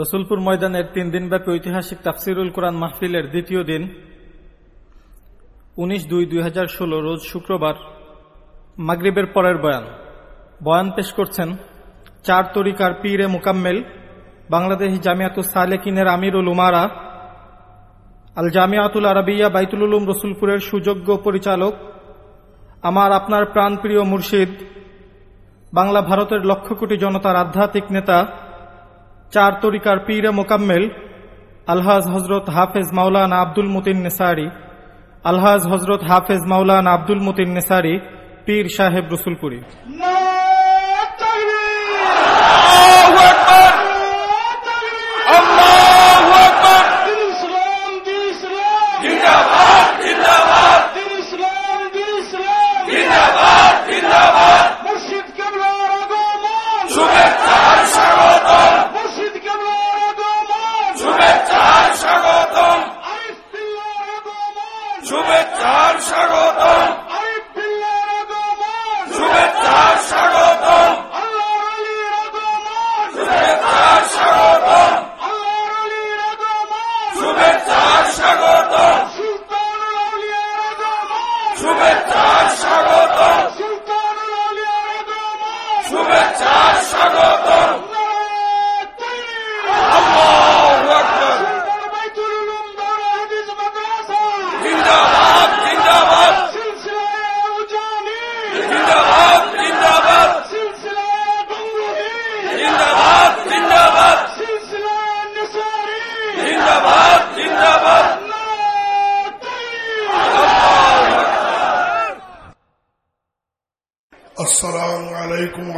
রসুলপুর ময়দানের তিন দিনব্যাপী ঐতিহাসিক তাফসিরুল কোরআন মাহফিলের দ্বিতীয় দিন, উনিশ দুই দুই হাজার ষোলো রোজ শুক্রবার, মাগরিবের পরের বয়ান। বয়ান পেশ করছেন চার তরিকার পীরে মোকাম্মেল, বাংলাদেশ জামিয়াতুল সালেকিনের আমিরুল উমারা আল জামিয়াতুল আরবিয়া বাইতুল উলুম রসুলপুরের সুযোগ্য পরিচালক, আমার আপনার প্রাণপ্রিয় মুর্শিদ, বাংলা ভারতের লক্ষ কোটি জনতার আধ্যাত্মিক নেতা চার তরিকার পীরে মোকাম্মেল, আলহাজ হজরত হাফেজ মাওলানা আব্দুল মতিন নেসারি, আলহাজ হজরত হাফেজ মাওলানা আব্দুল মতিন নেসারি, পীর সাহেব রসুলপুরী।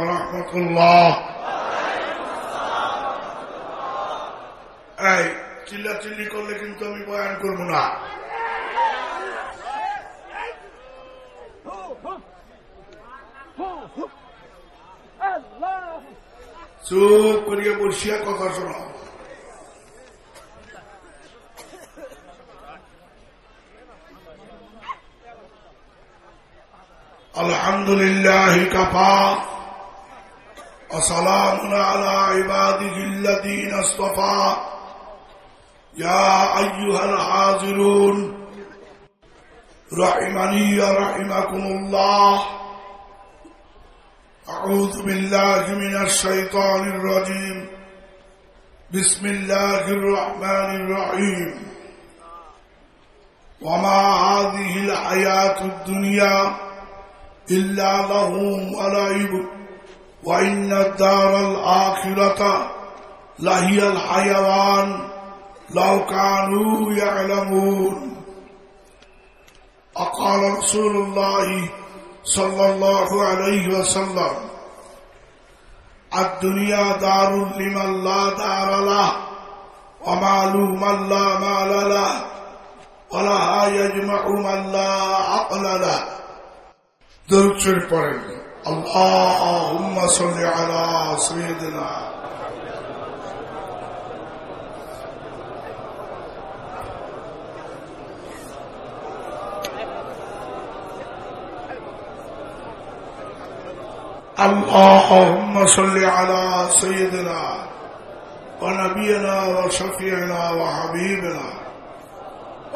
عليكم ورحمة الله এই চিল্লা চিল্লি করলে কিন্তু আমি বয়ান করবো না চুপ করিয়া বসিয়া কথা শোনো الحمد لله كفى وسلام على عباده الذين اصطفى. يا أيها الحاضرون رحمني رحمكم الله. أعوذ بالله من الشيطان الرجيم. بسم الله الرحمن الرحيم. وما هذه الحياة الدنيا إلا لهم ولعب وإن الدار الآخرة لهي الحيوان لو كانوا يعلمون أقال رسول الله صلى الله عليه وسلم الدنيا دار لمن لا دار له ومال من لا مال له ولها يجمع من لا عقل له درود شريف পড়েন اللهم صل على سيدنا. اللهم صل على سيدنا ونبينا وشفيعنا وحبيبنا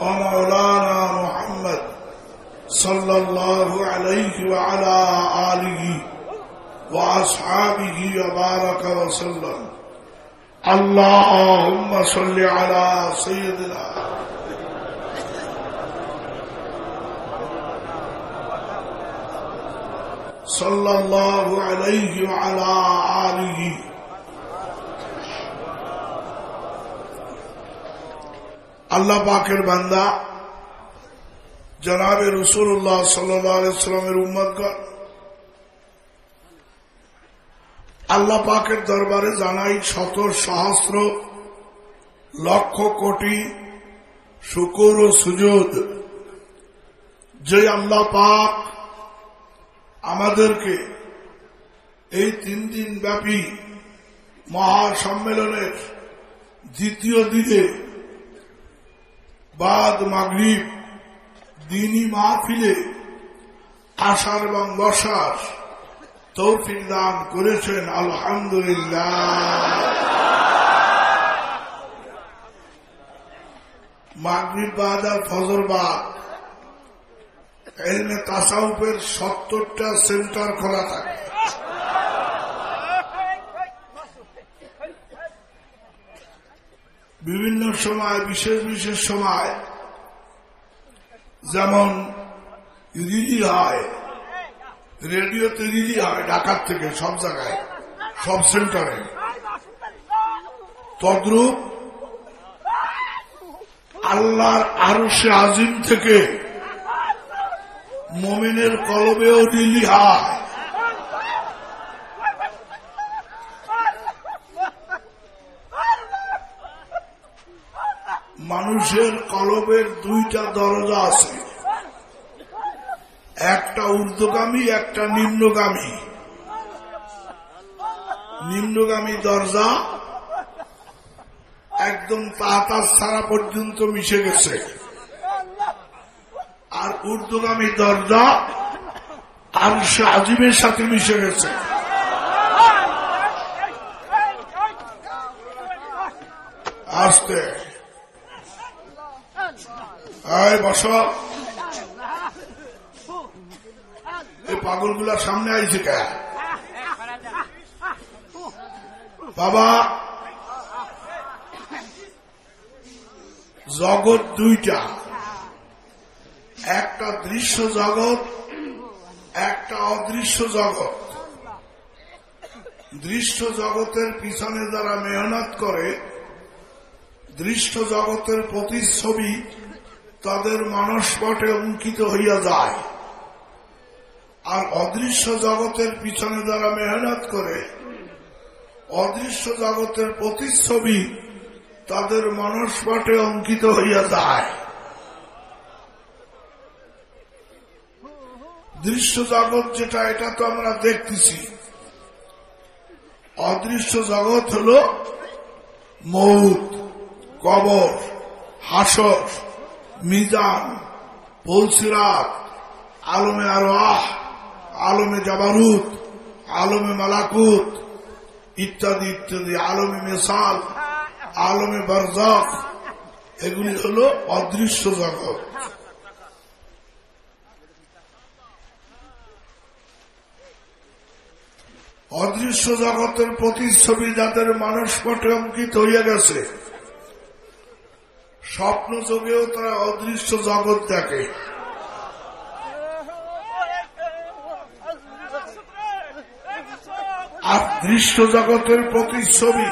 ومولانا محمد صلى الله عليه وعلى آله وأصحابه وبارك وسلم اللهم صل على سيدنا صلى الله عليه وعلى آله আল্লাহ পাকের বান্দা জনাবে রসুল্লাহ সাল্লামের উম্মদগণ আল্লাহ পাকের দরবারে জানাই শত সহস্র লক্ষ কোটি শুকুর ও সুযোগ যে আল্লাহ পাক আমাদেরকে এই তিন দিন ব্যাপী মহাসম্মেলনের দ্বিতীয় দিনে বাদ মাগরীব দিনই মাহফিলে আসার এবং বসার তৌফিক দান করেছেন, আলহামদুলিল্লাহ। তাসাউফের সত্তরটা সেন্টার খোলা থাকে। বিভিন্ন সময়, বিশেষ বিশেষ সময় যেমন রিলি হয় রেডিওতে রিলি হয়, ঢাকার থেকে সব জায়গায়, সব সেন্টারে। তদ্রুপ আল্লাহর আরশে আজিম থেকে মমিনের কলবেও রিলি হয়। মানুষের কলবের দুইটা দরজা আছে। একটা ঊর্ধ্বগামী, একটা নিম্নগামী। নিম্নগামী দরজা একদম তাহাতার ছাড়া পর্যন্ত মিশে গেছে। আর ঊর্ধ্বগামী দরজা আর সে আজিমের সাথে মিশে গেছে। আসতে। আয়, বস। এই পাগলগুলার সামনে আইছে কে? বাবা, জগৎ দুইটা। একটা দৃশ্য জগৎ, একটা অদৃশ্য জগৎ। দৃশ্য জগতের পিছনে যারা মেহনত করে, দৃশ্য জগতের প্রতিচ্ছবি তাদের মানসপটে অঙ্কিত হইয়া যায়। আর অদৃশ্য জগতের পিছনে যারা মেহনত করে, অদৃশ্য জগতের প্রতিচ্ছবি তাদের মানসপটে অঙ্কিত হইয়া যায়। দৃশ্য জগৎ যেটা, এটা তো আমরা দেখতেছি। অদৃশ্য জগৎ হল মৌত, কবর, হাসর। মিজান পলসিরাত আলমে আরোয়াহ, আলমে জাবারুত, আলমে মালাকুত, ইত্যাদি ইত্যাদি, আলমে মেসাল, আলমে বরজক, এগুলি হল অদৃশ্য জগৎ। অদৃশ্য জগতের প্রতিচ্ছবি যাদের মানসপটে অঙ্কিত হইয়া গেছে স্বপ্ন যোগেও তারা অদৃশ্য জগৎ দেখে। আর দৃশ্য জগতের প্রতিচ্ছবি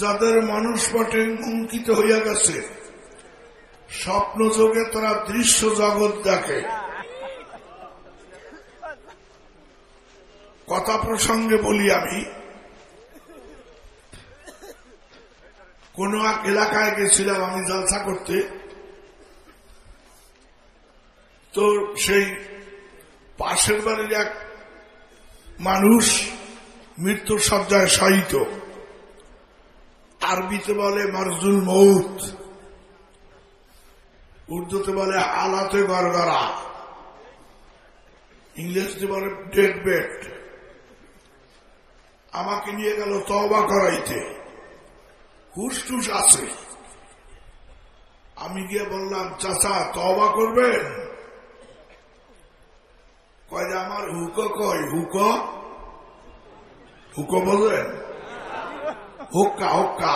যাদের মানুষপটে অঙ্কিত হইয়া গেছে, স্বপ্ন যোগে তারা দৃশ্য জগৎ দেখে। কথা প্রসঙ্গে বলি আমি কোন এক এলাকায় গেছিলাম আমি জলসা করতে, তো সেই পাশের বাড়ির এক মানুষ মৃত্যুর সজ্জায় শায়িত। আরবিতে বলে মারজুল মৌত উর্দুতে বলে আলাতে গড়গড়া ইংরেজিতে বলে ডেড বেড। আমাকে নিয়ে গেল তবা করাইতে। হুসটুস আছে। আমি গিয়ে বললাম, চাচা তবা করবেন? কয় যে, আমার হুক কয়, হুক? হুক বলবেন হুক্কা হুক্কা।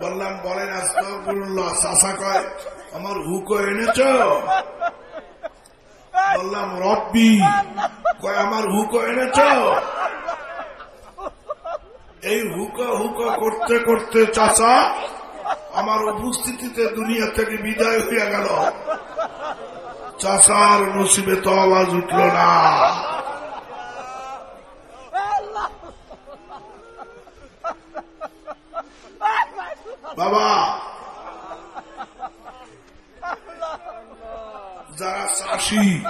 বললাম, বলেন চাচা কয়, আমার হুক এনেছ? বললাম রব্বি কয় আমার হুক এনেছ? এই হুকা হুকা করতে করতে চাচা আমার উপস্থিতিতে দুনিয়া থেকে বিদায় হইয়া গেল। চাচার নসিবে তো আওয়াজ উঠল না। বাবা যারা চাষি,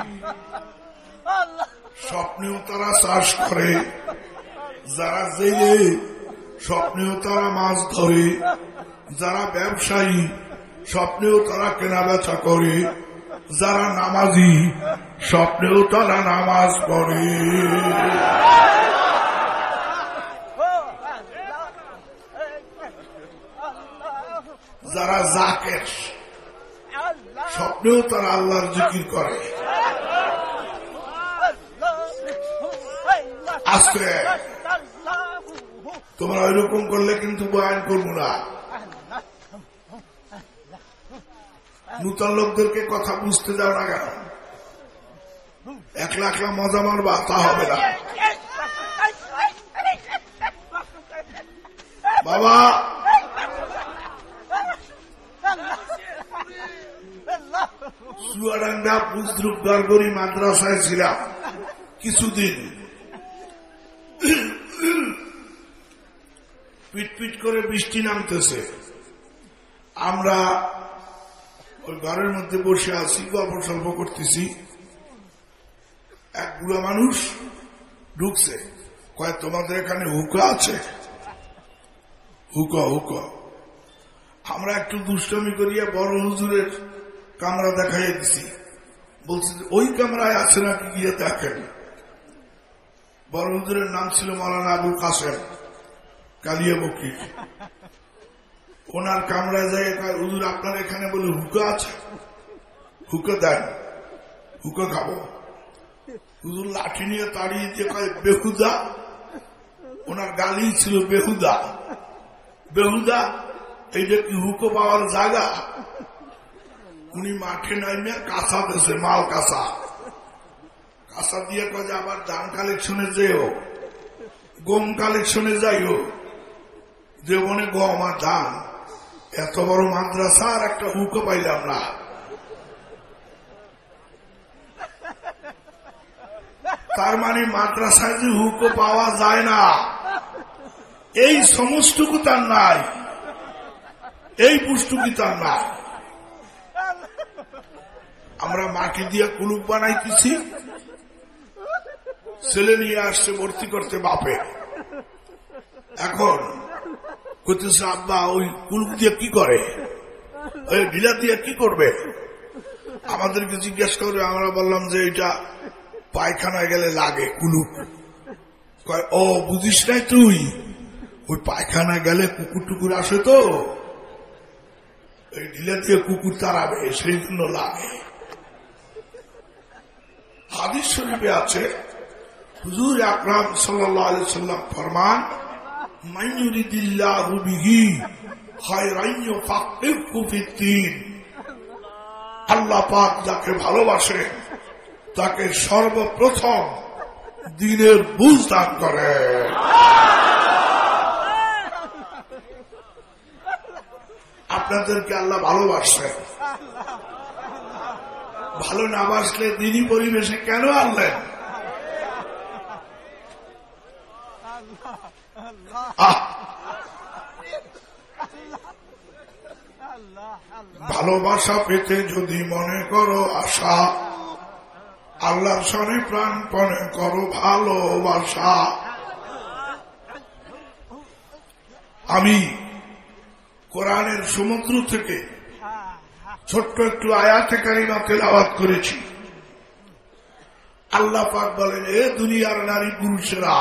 স্বপ্নেও তারা চাষ করে। যারা জেলে, স্বপ্নেও তারা মাছ ধরে। যারা ব্যবসায়ী, স্বপ্নেও তারা কেনা বেচা করে। যারা নামাজি, স্বপ্নেও তারা নামাজ পড়ে। যারা জাকেশ স্বপ্নেও তারা আল্লাহর জিকির করে। আস্তে তোমরা ওইরকম করলে কিন্তু বয়ান করব না। নূতন লোকদেরকে কথা বুঝতে যাও না কেন? একলা একলা মজা মারবা, তা হবে না। বাবা! চুয়াডাঙ্গা পুজরুক দরগরি মাদ্রাসায় ছিলাম। কিছুদিন। পিট পিট করে বৃষ্টি নামতেছে। আমরা ওই ঘরের মধ্যে বসে আছি, গল্প সল্প করতেছি। এক বুড়া মানুষ ঢুকছে। কয়, তোমাদের এখানে হুকা আছে? হুকা হুকা। আমরা একটু দুষ্টমি করিয়া বড় হুজুরের কামরা দেখাইয়া দিছি। বলছে ওই কামরায় আছে নাকি গিয়ে দেখেন? বড় নাম ছিল মৌলানা আবুল কাসেম কালিয়া বকরি ওনার কামরায় কয়, হুজুর আপনার এখানে বলে হুকা আছে? হুকা দেন হুকা খাব। হুজুর লাঠি নিয়ে তাড়িয়ে দিয়ে কয় বেহুদা? ওনার গালি ছিল বেহুদা। বেহুদা এইটা কি হুকো পাওয়ার জায়গা? উনি মাঠে নাইমে কাঁচা দেশে, মাল কাঁচা কাঁচা দিয়ে যে আবার ধান কালেকশনে যেও, গম কালেকশনে যাইও। দেবনে গম আর ধান এত বড় মাদ্রাসা আর একটা হুকো পাইলাম না। তার মানে মাদ্রাসায় যে হুকো পাওয়া যায় না। এই সমস্তটুকু তার নাই। এই পুষ্টুকি তার নাই। আমরা মাটি দিয়ে কুলুপ বানাইতেছি। ছেলে নিয়ে আসছে, ভর্তি করতে বাপে। এখন করতেছে আব্বা, ওই কুলুপ দিয়ে কি করে? ওই ঢিলা দিয়ে কি করবে? আমাদেরকে জিজ্ঞেস করবে আমরা বললাম যে, এটা পায়খানায় গেলে লাগে কুলুপ। কয়, ও, বুঝিস নাই তুই? ওই পায়খানা গেলে কুকুর টুকুর আসে তো? ঢিলা দিয়ে কুকুর তাড়াবে সেই জন্য লাগে। হাদিস শরীফে আছে, হুজুর আকরাম সাল্লাম ফরমান আল্লাহ পাক যাকে ভালোবাসে, তাকে সর্বপ্রথম দিনের বুঝ দান করে। আপনাদেরকে আল্লাহ ভালোবাসে। ভালো না বাসলে দিনই পরিবেশে কেন আনলেন? ভালোবাসা পেতে যদি মনে করো আশা, আল্লাহর সনে প্রাণপণে করো ভালোবাসা। আমি কোরআনের সমুদ্র থেকে ছোট্ট একটু আয়াতে কারিমা তেলাওয়াত করেছি। আল্লাহ পাক বলেন, এ দুনিয়ার নারী পুরুষেরা,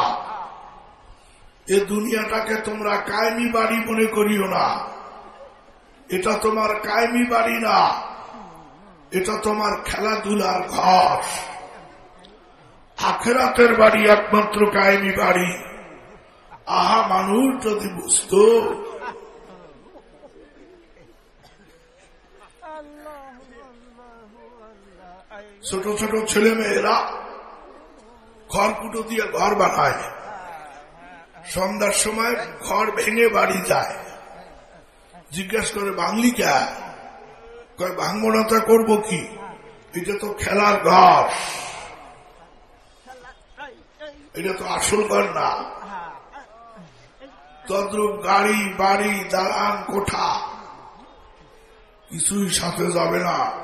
এ দুনিয়াটাকে তোমরা কায়েমি বাড়ি মনে করিও না। এটা তোমার কায়েমি বাড়ি না, এটা তোমার খেলাধুলার ঘর। আখেরাতের বাড়ি একমাত্র কায়েমি বাড়ি। আহা, মানুষ যদি বুঝতো ছোট ছোট ছেলে মেয়েরা খড়কুটো দিয়ে ঘর বানায়। সন্ধ্যার সময় ঘর ভেঙে বাড়ি যায়। জিজ্ঞেস করে বাংলি কে? কয়, ভাঙবো না করব কি? এটা তো খেলার ঘর। এটা তো আসল ঘর না। তদ্রুপ গাড়ি, বাড়ি, দালান, কোঠা কিছুই সাথে যাবে না।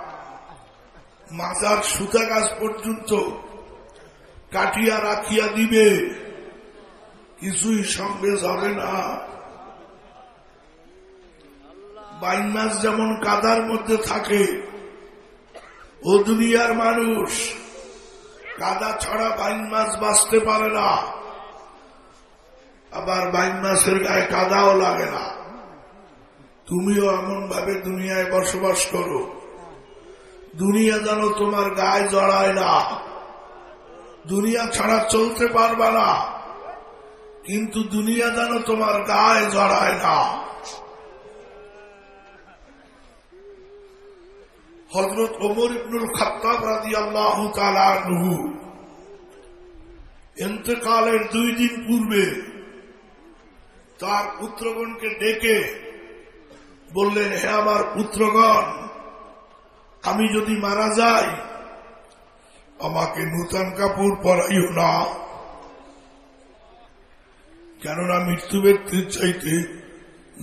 মাজার সুতা গাছ পর্যন্ত কাটিয়া রাখিয়া দিবে, কিছুই সঙ্গে যাবে না। বাইন মাছ যেমন কাদার মধ্যে থাকে, ও দুনিয়ার মানুষ, কাদা ছড়া বাইন মাছ বাঁচতে পারে না। আবার বাইন মাছের গায়ে কাদাও লাগে না। তুমিও এমন ভাবে দুনিয়ায় বসবাস করো। দুনিয়া যেন তোমার গায়ে জড়ায় না। দুনিয়া ছাড়া চলতে পারবা না। কিন্তু দুনিয়া যেন তোমার গায়ে জড়ায় না। হজরত ওমর ইবনুল খাত্তাব রাজি আল্লাহ তালু এতেকালের দুই দিন পূর্বে তার পুত্রগণকে ডেকে বললেন, হে আমার পুত্রগণ আমি যদি মারা যাই, আমাকে নূতন কাপড় পরাইও না। কেননা মৃত্যু ব্যক্তির চাইতে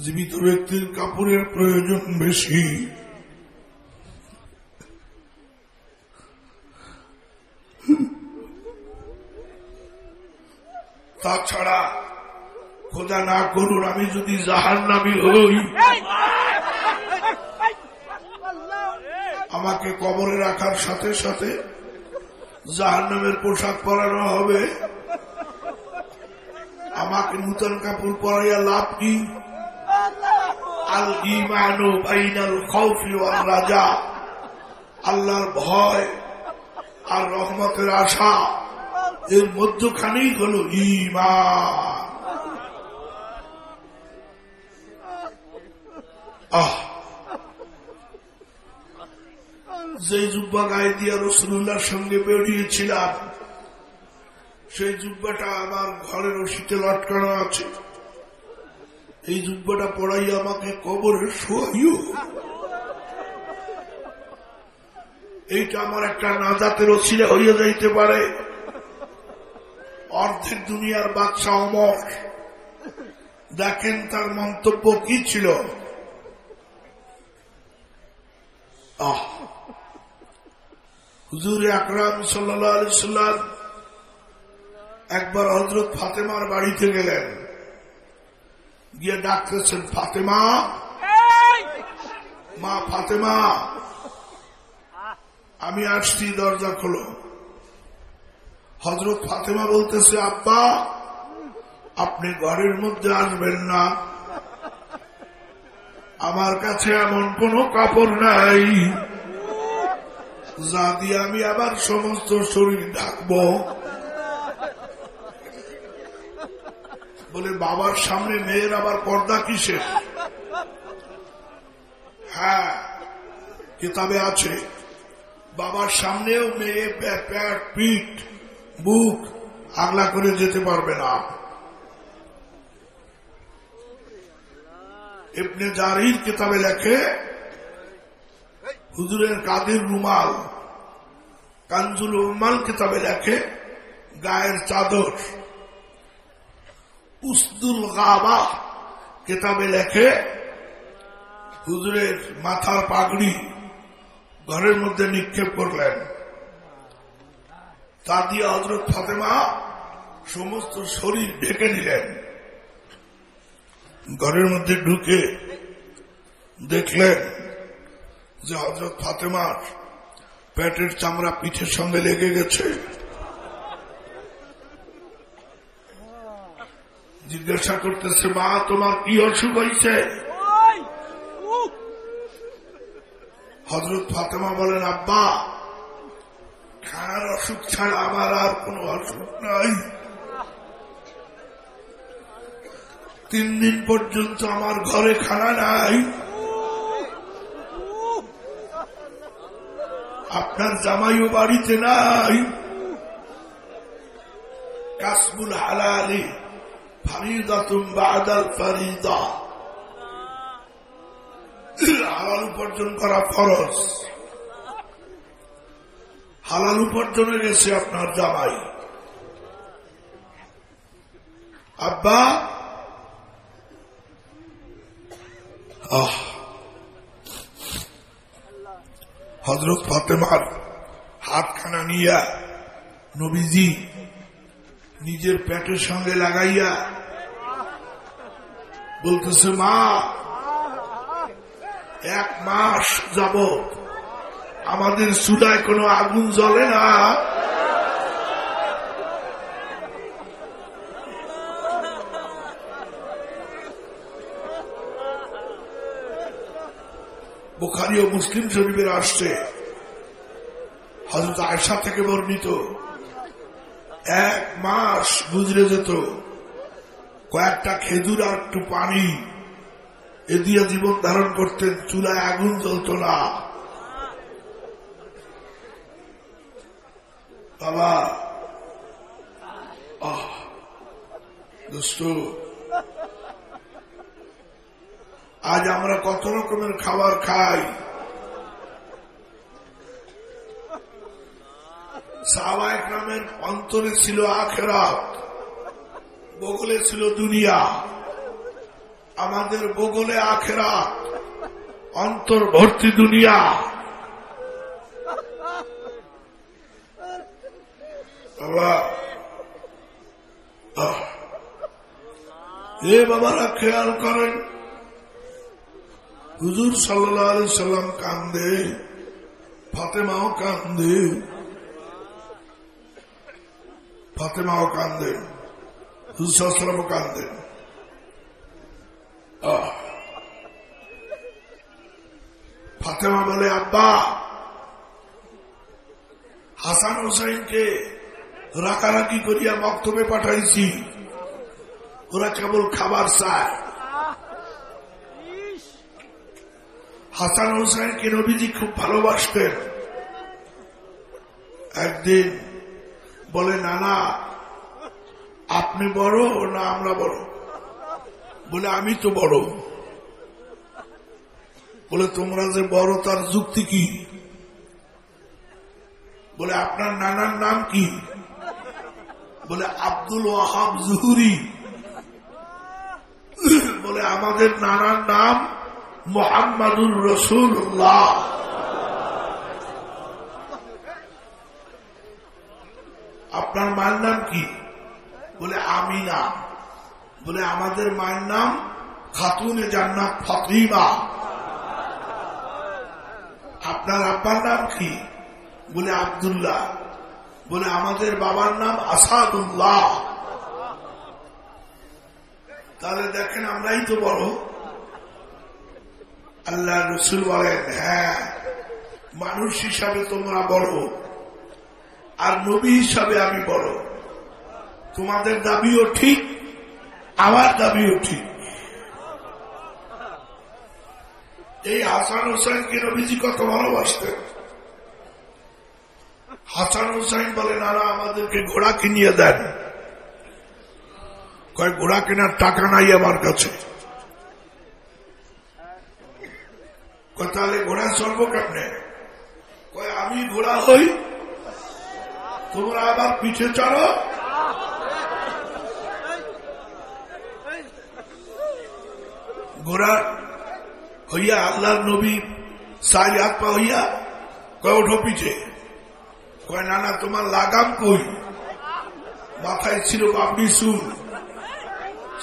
জীবিত ব্যক্তির কাপড়ের প্রয়োজন বেশি। তাছাড়া খোদা না করুন, আমি যদি জাহান নামি হই আমাকে কবরে রাখার সাথে সাথে জাহান নামের পোশাক পরানো হবে। আমাকে নূতন কাপড় পরাইয়া লাভ কি? আল ইমানু বাইনাল খৌফি রাজা। আল্লাহর ভয় আর রহমতের আশা এর মধ্যখানেই হল ইমান আহ! যে জুব্বা গায়ে দিয়া রসুল্লাহর সঙ্গে বেরিয়েছিলাম, সেই জুব্বাটা আমার ঘরের শীতে লটকানো আছে। এই জুব্বাটা পড়াই আমাকে কবরে শোয়াইও। এইটা আমার একটা নাজাতের অছিলা হইয়া যাইতে পারে। অর্ধেক দুনিয়ার বাচ্চা অমর। দেখেন তার মন্তব্য কি ছিল? আহ হুজুর আকরাম সাল্লাম একবার হজরত ফাতেমার বাড়িতে গেলেন। গিয়ে ডাকতেছেন ফাতেমা! মা ফাতেমা! আমি আসছি দরজা খোলো। হজরত ফাতেমা বলতেছে আব্বা আপনি ঘরের মধ্যে আসবেন না। আমার কাছে এমন কোন কাপড় নাই। যা দিয়ে আমি আবার সমস্ত শরীর ঢাকবো বলে, বাবার সামনে মেয়ের আবার পর্দা কিসের? হ্যাঁ কিতাবে আছে, বাবার সামনেও মেয়ে প্যাট, পিঠ, বুক আগলা করে যেতে পারবে না। এমনি জারির কিতাবে লেখে হুজুরের কাদের রুমাল কাঞ্জুল রুমাল কিতাবে লেখে, গায়ের চাদর, উসদুল গাবা কিতাবে লেখে, হুজুরের মাথার পাগড়ি ঘরের মধ্যে নিক্ষেপ করলেন। তা দিয়ে হজরত ফাতেমা সমস্ত শরীর ঢেকে নিলেন। ঘরের মধ্যে ঢুকে দেখলেন যে হজরত ফাতেমার পেটের চামড়া পিঠের সঙ্গে লেগে গেছে। জিজ্ঞাসা করতেছে মা তোমার কি অসুখ হয়েছে? হজরত ফাতেমা বলেন আব্বা খানার অসুখ ছাড়া আমার আর কোন অসুখ নাই। তিন দিন পর্যন্ত আমার ঘরে খানা নাই। আপনার জামাইও বাড়িতে নাই। কাসমুল হালালি ফারিদাতুম বাদাল ফারিদা। হালাল উপার্জন করা ফরজ। হালাল উপার্জনে গেছে আপনার জামাই। আব্বা। আহ। হজরত ফাতেমার হাতখানা নিয়া নবীজি নিজের পেটের সঙ্গে লাগাইয়া বলতেছে, মা, এক মাস যাব আমাদের সুদায় কোনো আগুন জ্বলে না। বুখারি ও মুসলিম শরীফের আসছে। হজরত আয়সা থেকে বর্ণিত। এক মাস গুজরে যেত। কয়েকটা খেজুর আর একটু পানি এ দিয়ে জীবন ধারণ করতেন, চুলায় আগুন জ্বলত না। বাবা, আহ, দোস্ত আজ আমরা কত রকমের খাবার খাই। সাহবায়ক নামের অন্তরে ছিল আখেরাত, বগলে ছিল দুনিয়া। আমাদের বগলে আখেরাত অন্তর ভর্তি দুনিয়া। এ বাবারা খেয়াল করেন হুজুর সাল্লাহ সাল্লাম কান্দে, ফাতেমাও কান্দে। ফাতেমাও কান্দেন হুজুর আহ। ফাতেমা বলে, আব্বা, হাসান হোসাইনকে রাকারাকি করিয়া বক্তব্যে পাঠাইছি। ওরা কেবল খাবার চায়। হাসান হোসেনকে নবীজি খুব ভালোবাসতেন। একদিন বলে, নানা, আপনি বড় না আমরা বড়? বলে, আমি তো বড়। বলে, তোমরা যে বড়, তার যুক্তি কি? বলে, আপনার নানার নাম কি? বলে, আব্দুল ওয়াহাব জুহুরি। বলে, আমাদের নানার নাম মোহাম্মদুর রসুল্লাহ আপনার মায়ের নাম কি? বলে আমিনা। বলে আমাদের মায়ের নাম খাতুনে জান্নাত ফতিমা। আপনার আব্বার নাম কি? বলে আবদুল্লাহ। বলে আমাদের বাবার নাম আসাদুল্লাহ। তাহলে দেখেন আমরাই তো বড়। আল্লাহ রসুল বলেন হ্যাঁ মানুষ হিসাবে তোমরা বড়, আর নবী হিসাবে আমি বড়। তোমাদের দাবিও ঠিক, আমার দাবিও ঠিক। এই হাসান হোসেনকে নবীজি কত ভালোবাসতেন। হাসান হোসেন বলে, নানা, আমাদেরকে ঘোড়া কিনিয়ে দেন। কয়, ঘোড়া কেনার টাকা নাই আমার কাছে কয় তাহলে ঘোড়া চলবো কেমনে? কয় আমি ঘোড়া হই তোমরা আবার পিছে চড়ো? ঘোড়া হইয়া আল্লাহর নবী সাইল হাত পা হইয়া কয় ওঠো পিছে কয় না না তোমার লাগাম কই? মাথায় ছিল বাপড়ি চুল।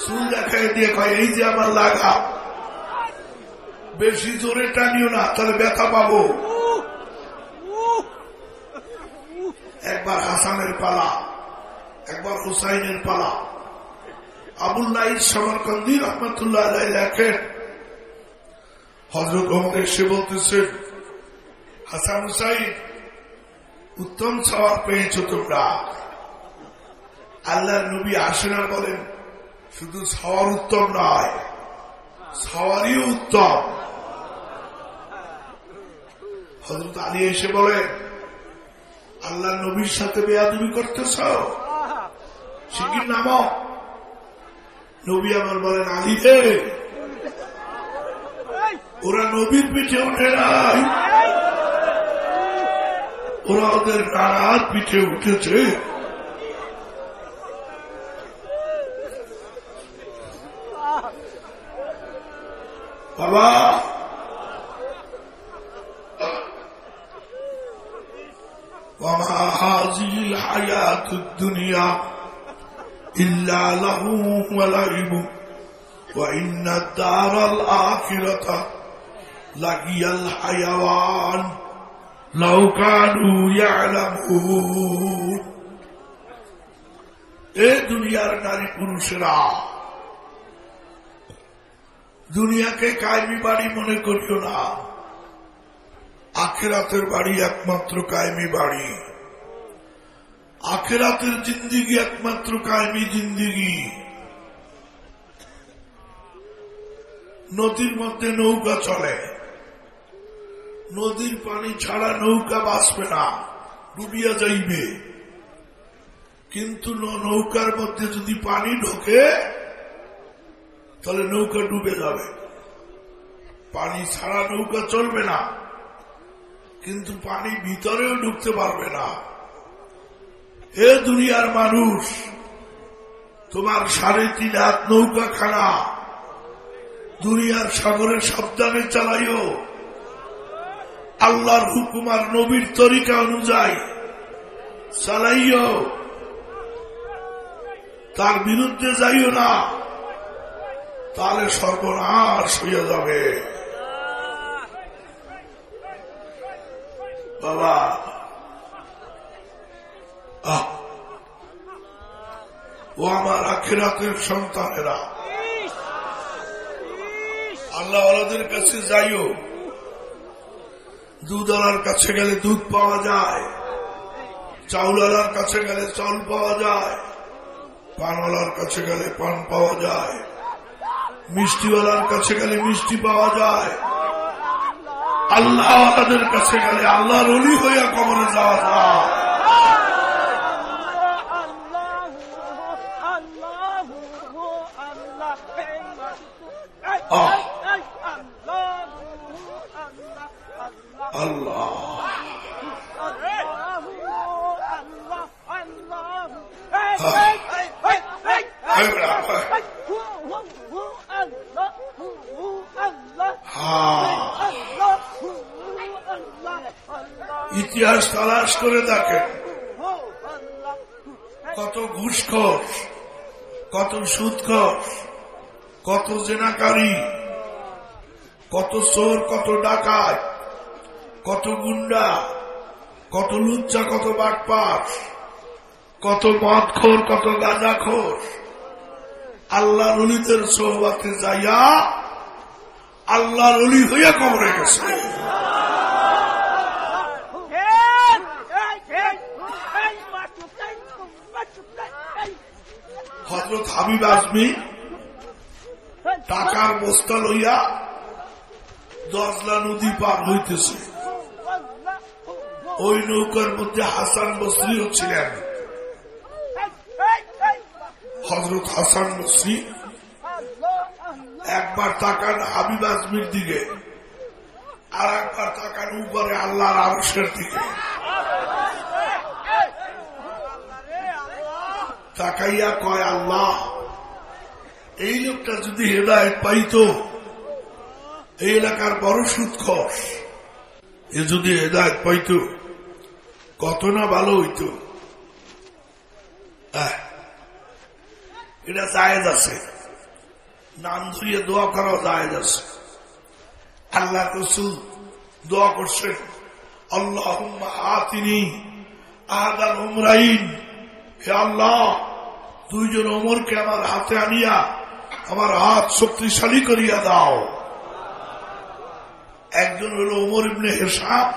চুল দেখায় দিয়ে কয় এই যে আমার লাগাম। বেশি জোরে টানিও না, তাহলে ব্যথা পাবো। একবার হাসানের পালা, একবার হুসাইনের পালা। আবুল্লাহ সমরকন্দি রহমতুল্লাহ আলাই দেখেন হজরত ওমর এসে বলতেছেন হাসান হুসাইন, উত্তম সওয়ার পেয়েছ তোমরা। আল্লাহ নবী আসেন বলেন, শুধু সওয়ার উত্তম নয় সবারই উত্তম। হজরত আলী এসে বলেন আল্লাহ নবীর সাথে বেয়াদুবি করতেছ? শিগির নাম নবী আমার বলেন, আলী রে, ওরা নবীর পিঠে ওঠে নাই। ওরা ওদের নানার পিঠে উঠেছে। বাবা وما هذه الحياة الدنيا إلا له ولعب وإن الدار الآخرة لقي الحيوان لو كانوا يعلمون এ দুনিয়ার নারী পুরুষরা দুনিয়াকে কায়মি বাড়ি মনে করিও না আখেরাতের বাড়ি একমাত্র কায়েমি বাড়ি। আখেরাতের জিন্দিগি একমাত্র কায়েমি জিন্দিগি। নদীর মধ্যে নৌকা চলে। নদীর পানি ছাড়া নৌকা বাঁচবে না, ডুবিয়া যাইবে। কিন্তু নৌকার মধ্যে যদি পানি ঢোকে, তাহলে নৌকা ডুবে যাবে। পানি ছাড়া নৌকা চলবে না। কিন্তু পানি ভিতরেও ঢুকতে পারবে না। হে দুনিয়ার মানুষ, তোমার সাড়ে তিন হাত নৌকা খানা দুনিয়ার সাগরের সাবধানে চালাইও। আল্লাহর হুকুম আর নবীর তরিকা অনুযায়ী চালাইও। তার বিরুদ্ধে যাইও না, তাহলে সর্বনাশ হইয়া যাবে। বাবা। ও আমার সন্তানেরা। আল্লাহ কাছে যাইও। দুধওয়ালার কাছে গেলে দুধ পাওয়া যায়। চাউলওয়ালার কাছে গেলে চাউল পাওয়া যায়। পানওয়ালার কাছে গেলে পান পাওয়া যায়। মিষ্টিওয়ালার কাছে গেলে মিষ্টি পাওয়া যায়। আল্লাহ আল্লাহদের কাছে গেলে আল্লাহর অলি হইয়া কবরে যাওয়া যায়। আল্লাহ। ইতিহাস তালাশ করে দেখেন কত ঘুষখর, কত সুদখর, কত জেনাকারী, কত চোর, কত ডাকাত, কত গুন্ডা, কত লুচ্চা, কত বাটপাট, কত মদখোর কত গাঁজাখোর। আল্লাহ রলিদের সোহবাতে যাইয়া আল্লাহ রলি হইয়া কবরে গেছে। হজরত হাবিব আজমি টাকার বস্তা লইয়া দশলা নদী পার হইতেছে। ওই নৌকার মধ্যে হাসান বসরিও ছিলেন। হজরত হাসান বসরি একবার তাকান হাবিব আজমির দিকে আর একবার তাকান উপরে আল্লাহর আরসের দিকে। তাকাইয়া কয় আল্লাহ এই লোকটা যদি হেদায়ত পাইত এই এলাকার বড় সুৎখর এ যদি হেদায়ত পাইত কত না ভালো হইত। আহ, এটা জায়েজ আছে। নাম ধরিয়ে দোয়া করাও জায়েজ আছে। আল্লাহ রসুল দোয়া করছেন আল্লাহ আতিনি আহাদান উমরাইন। হে আল্লাহ, দুইজন ওমরকে আমার হাতে আনিয়া, আমার হাত শক্তিশালী করিয়া দাও। একজন হল ওমর ইবনে হেসাব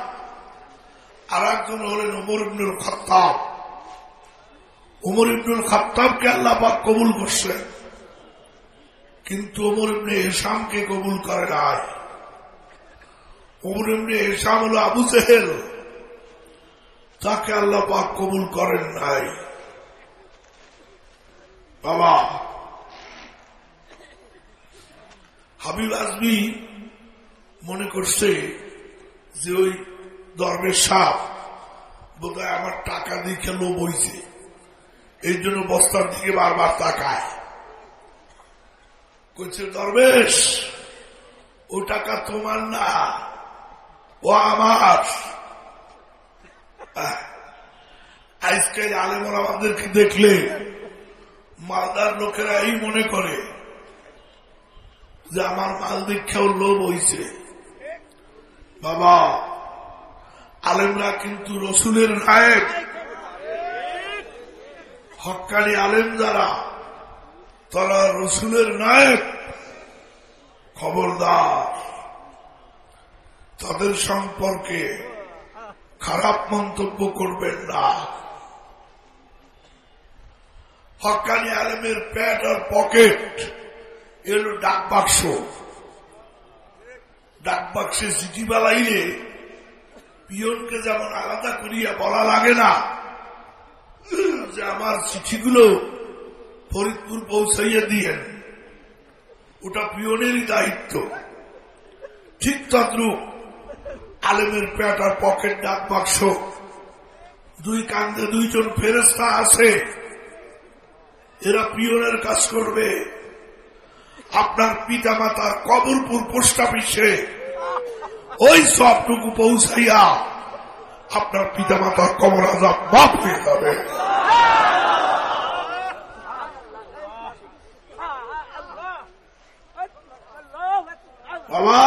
আর একজন হলেন ওমর ইবনুল খত্তাব। ওমর ইবনুল খত্তাবকে আল্লাহ পাক কবুল করছেন, কিন্তু ওমর ইবনে হেসামকে কবুল করে নাই। ওমর ইবনে হেসাম হল আবু সেহেল তাকে আল্লাহ পাক কবুল করেন নাই। বাবা। হাবিব আজমি মনে করছে যে ওই দরবের সাপ বোধ আমার টাকা দিকে লোভ হইছে। এই জন্য বস্তার দিকে বারবার তাকায়। দরবেশ ও টাকা তোমার না ও আমার। আহ, আজকাল আলেমর আমাদেরকে দেখলে মালদার লোকেরা এই মনে করে যে আমার মাল দীক্ষাও লোভ হইছে। বাবা, আলেমরা কিন্তু রসুলের নায়ক। হকানি আলেম যারা, তারা রসুলের নায়ক। খবরদার, তাদের সম্পর্কে খারাপ মন্তব্য করবেন না। হকানি আলমের প্যাট আর পকেট, এলো ডাক বাক্স। ডাক বাক্সে চিঠি বালাইলে পিয়নকে যেমন আলাদা করিয়া বলা লাগে না, যে আমার চিঠিগুলো ফরিদপুর পৌঁছাইয়া দিয়েন। ওটা পিয়নেরই দায়িত্ব। ঠিক তদ্রুপ আলেমের প্যাট আর পকেট, ডাক বাক্স। দুই কান্দে দুইজন ফেরেস্তা আছে। এরা পিয়নের কাজ করবে। আপনার পিতা মাতার কবরপুর পোস্ট অফিসে ওই সবটুকু পৌঁছাইয়া আপনার পিতা মাতার কবর আজাব মাফ হয়ে যাবে। বাবা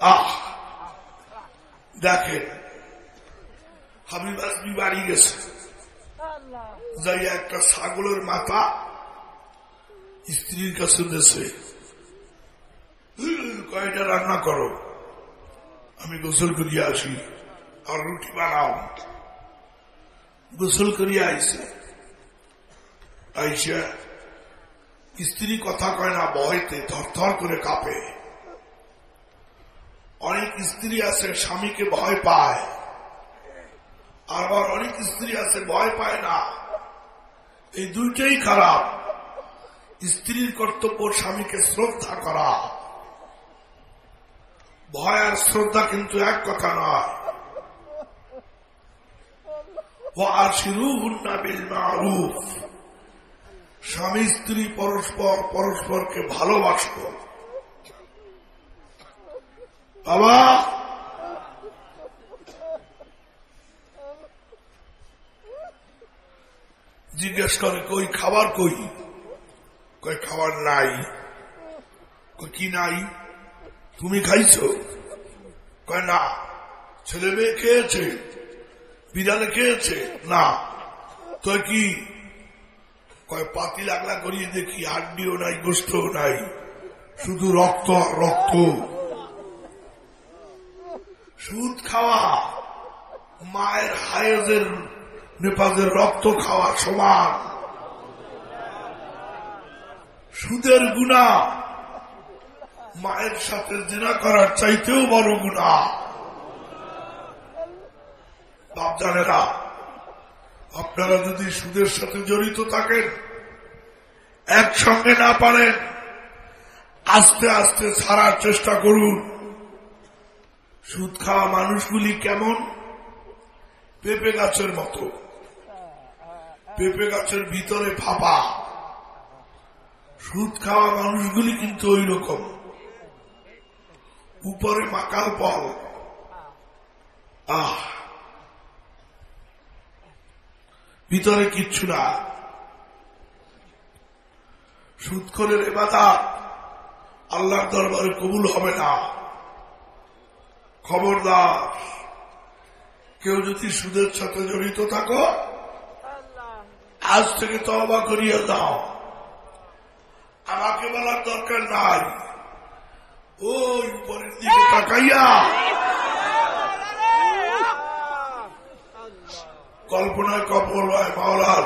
আহ দেখেন হাবিব আজমি বাড়ি গেছে যাই একটা ছাগলের মাথা স্ত্রীর কাছে দেশে কয়টা রান্না করো? আমি গোসল করিয়া আসি। আর রুটি বানাও। গোসল করিয়া আইসে। আইসা স্ত্রী কথা কয় না ভয়তে থরথর করে কাঁপে। অনেক স্ত্রী আছে, স্বামীকে ভয় পায়। আবার অনেক স্ত্রী আছে, ভয় পায় না। এই দুইটাই খারাপ। স্ত্রীর কর্তব্য স্বামীকে শ্রদ্ধা করা। ভয় আর শ্রদ্ধা কিন্তু এক কথা নয়। মারুফ। স্বামী স্ত্রী পরস্পর পরস্পরকে ভালোবাসত। বাবা! জিজ্ঞেস করে, কই, খাবার কই? কই খাবার নাই? কি নাই? তুমি খাইছো? কয় না। ছেলে মেয়ে খেয়েছে? বিড়ালে খেয়েছে? না। কয় কি? কয় পাতি লাগলা করিয়ে দেখি, হাড্ডিও নাই, গোষ্ঠও নাই। শুধু রক্ত রক্ত। সুদ খাওয়া, মায়ের হায়েজের নেপাজের রক্ত খাওয়া সমান। সুদের গুণা। মায়ের সাথে জিনা করার চাইতেও বড় গুণা। বাপজানেরা আপনারা যদি সুদের সাথে জড়িত থাকেন, একসঙ্গে না পারেন, আস্তে আস্তে ছাড়ার চেষ্টা করুন। সুদ খাওয়া মানুষগুলি কেমন? পেঁপে গাছের মতো। পেঁপে গাছের ভিতরে ফাঁপা। সুদ খাওয়া মানুষগুলি কিন্তু ওই রকম। উপরে মাকার পর আহ। ভিতরে কিচ্ছু না। সুৎখরের এবাদা আল্লাহর দরবারে কবুল হবে না। খবরদার, কেউ যদি সুদের সাথে জড়িত থাকো, আজ থেকে তবা করিয়ে দাও। আমাকে বলার দরকার নাই। ওই উপরের দিকে তাকাইয়া। কল্পনায় কপল হয় মাওলার।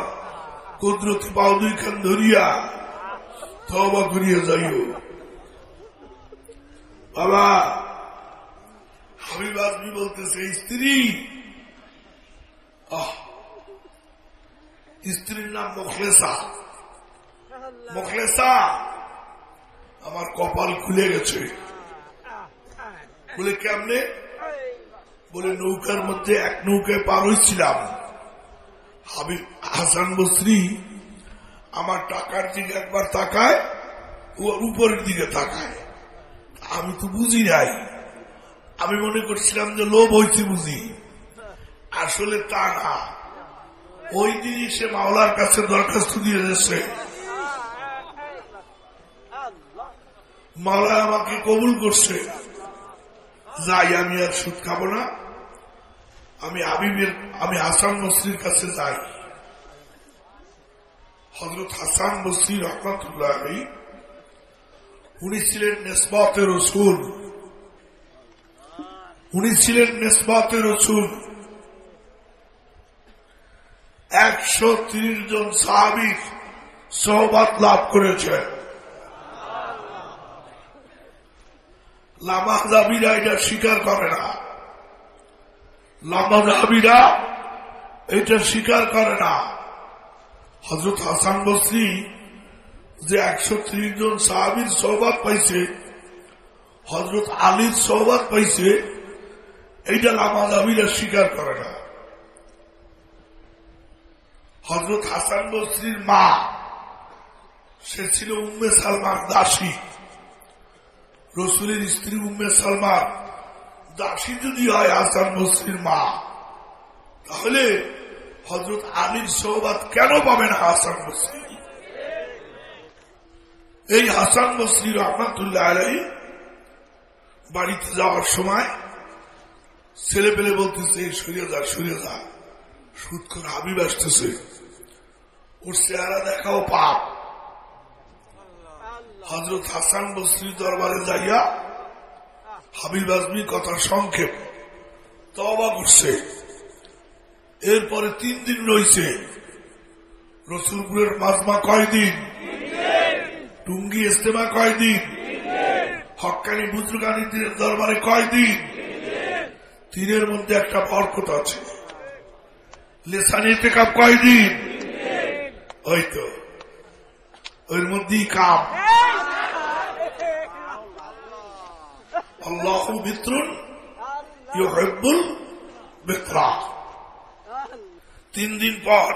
কুদরতি পাও দুইখান ধরিয়া। তবা করিয়া যাইও। বাবা হাবিব আজমি বলতেছে স্ত্রী। আহ স্ত্রীর নাম মুখলেসা। আমার কপাল খুলে গেছে। বলে, কেমনে? বলে, নৌকার মধ্যে এক নৌকায় পার হয়েছিলাম। হাবিব হাসান বসরি আমার টাকার দিকে একবার তাকায়, ও উপরের দিকে তাকায়। আমি তো বুঝি নাই। আমি মনে করছিলাম যে লোভ হয়েছে বুঝি। আসলে তা না। ওই দিনই সে মাওলার কাছে দরখাস্ত দিয়ে দিয়েছে। মাওলা আমাকে কবুল করছে। যাই, আমি আর সুদ খাব না। আমি আবিবের আমি হাসান বসরির কাছে যাই। হজরত হাসান বসরি রহমতুল্লাহ উনি ছিলেন নেসবাতের রসুল। উনি ছিলেন নেসবাতের রসুল। একশো ত্রিশ জন সাহাবির সহবাদ লাভ করেছেন। লামাজাবিরা এটা স্বীকার করে না। লামাজাবিরা এটা স্বীকার করে না। হজরত হাসান বসরি যে একশো ত্রিশ জন সাহাবির সহবাদ পাইছে হজরত আলীর সহবাদ পাইছে, এইটা লামাজাবিরা স্বীকার করে না। হজরত হাসান বসরির মা, সে ছিল উম্মে সালমার দাসী। রসুলের স্ত্রী উম্মে সালমার দাসী যদি হয় হাসান বসরির মা, তাহলে হজরত আলীর সহবাদ কেন পাবে না হাসান বসরি এই হাসান বসরি রহমতুল্লাহ আলাই বাড়িতে যাওয়ার সময় ছেলে পেলে বলতেছে, সরিয়ে যা সরিয়ে যা সুদ করে হাবিব আসতেছে। ওর চেহারা দেখাও পাপ। হজরত হাসান বসরির দরবারে যাইয়া হাবিব আজমির কথা সংক্ষেপ। তবা করছে। এরপরে তিন দিন রয়েছে রসুলপুরের মাজমা কয়দিন? টুঙ্গি ইস্তেমা কয়দিন? হকানি বুজরুগানিদের দরবারে কয়দিন? তীরের মধ্যে একটা বরকত আছে। লেসানি কাপ কয়দিন? ওই তো। ওর মধ্যেই কাম। আল্লাহ মিত্রুন তিন দিন পর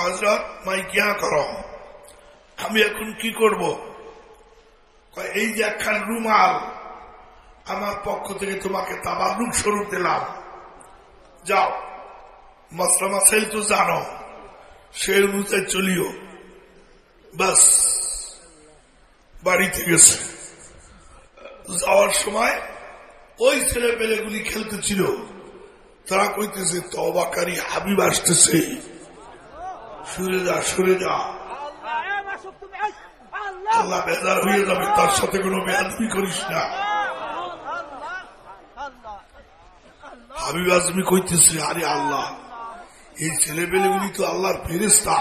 হজরত মাই কিয়া করো। আমি এখন কি করব? এই যে একখান রুমাল, আমার পক্ষ থেকে তোমাকে তাবালুক স্বরূপ দিলাম। যাও মশলা মাসাই তো জানো, সে অনুযায়ী চলিও। বাস, বাড়িতে গেছে। যাওয়ার সময় ওই ছেলে পেলেগুলি খেলতেছিল। তারা কইতেছে তবাকারী হাবিব আসতেছে। সরে যা সরে যা। আল্লাহ বেজার হয়ে যাবে, তার সাথে কোনো বেয়াদবি করিস না। হাবিব আজমি কইতেছে, আরে আল্লাহ, এই ছেলে পেলেগুলি তো আল্লাহর ফেরেস্তা